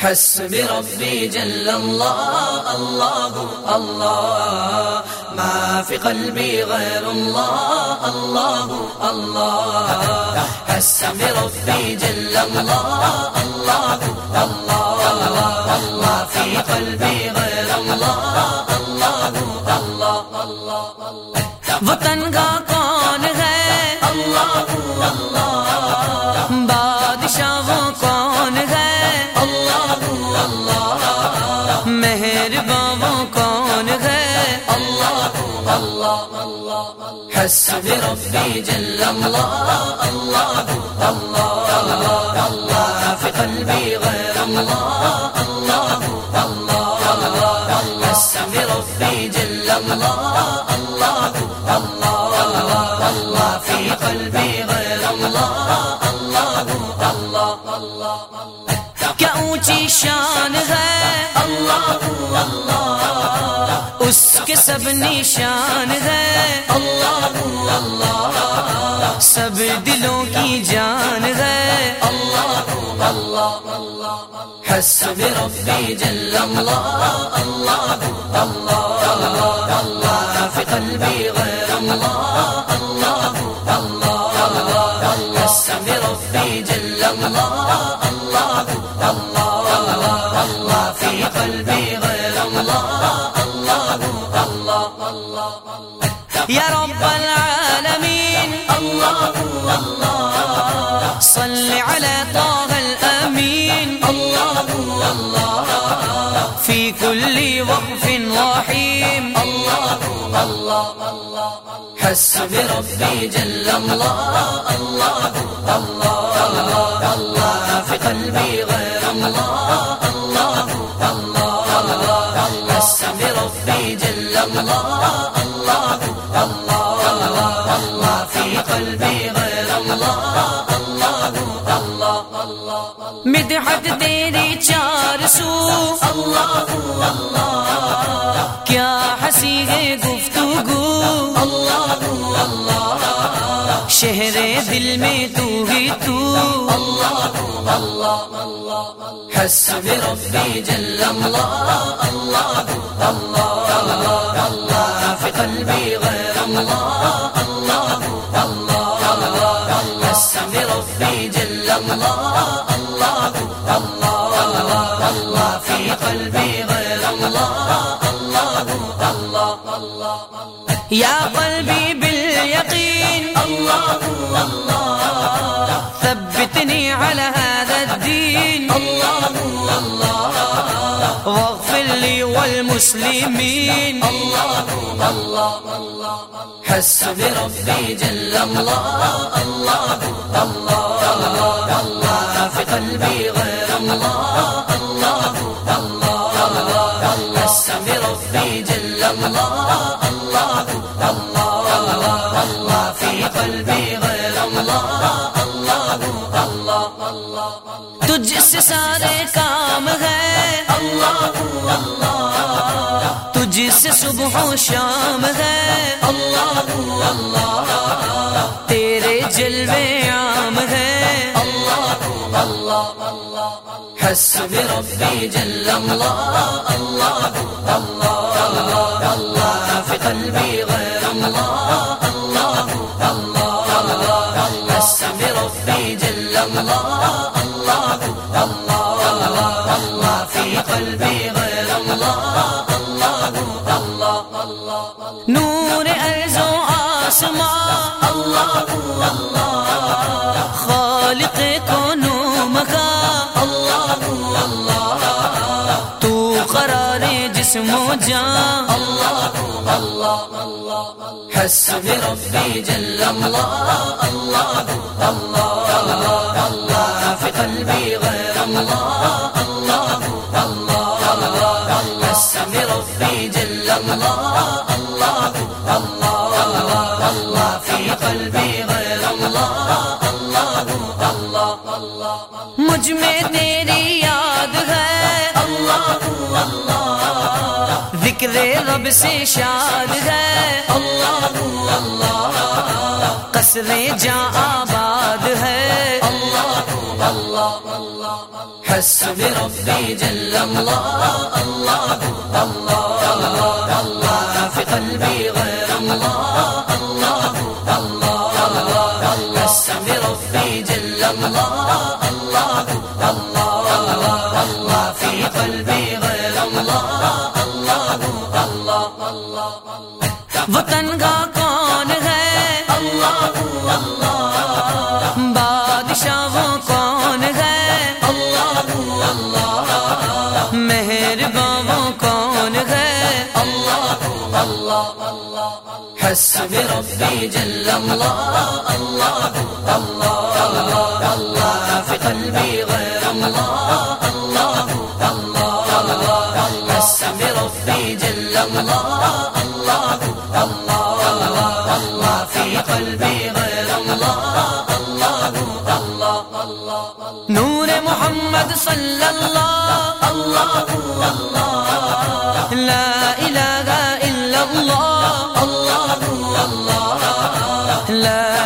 حسب ربي جل الله الله الله ما في قلبي غير الله الله الله حسب ربي جل الله الله الله ما في قلبي غير حسبي ربي جل الله الله الله الله الله في قلبي غير الله الله الله الله حسبي ربي جل الله الله الله الله في قلبي غير الله الله الله الله کیا اونچی شان ہے الله الله اس کے سب نشان ہے الله الله سب دلوں کی جان ہے الله الله حسبي ربي جل الله الله الله الله في قلبي غير الله الله الله حسبي ربي جل الله الله یا رب العالمین الله الله صل على طه الامین الله الله في كل وقف رحيم الله الله الله حسبي ربي جل الله. الله الله الله في قلبي غير الله الله. غير الله مدحت تیری چار سو۔ کیا ہنسی ہے گفتگو؟ شہر دل میں تو ہی تو۔ الله الله الله حسبي جل الله في قلبي غير في قلبي غير الله الله الله الله یا قلبی بالیقین الله الله ثبتني على هذا الدين الله الله واغفر لي والمسلمين الله الله الله حسبي ربي جل الله الله الله الله في قلبي غير الله الله الله الله الله في قلبي غير الله الله الله الله تجھ سے سارے کام ہے۔ الله الله تجھ سے صبح و شام ہے۔ الله الله تیرے جلوے عام ہے۔ الله الله الله ربي جل الله الله الله الله في قلبي غير الله الله الله حسبي ربي جل الله الله الله الله في قلبي جسم و جان اللہ اللہ الله ربي جل الله الله الله الله في قلبي غير الله الله الله حسبي ربي جل الله ذکر رب سے شاد ہے اللہ اللہ قصر جاں آباد ہے اللہ اللہ حسب ربی ربي جل اللہ اللہ اللہ اللہ, الله في قلبي وطن کا کون ہے الله بادشاہ وہ کون ہے الله الله کون ہے الله الله الله حسبي جل الله الله الله الله في قلبي غير الله صلی اللہ الله الله. لا الہ الا اللہ الله الله. لا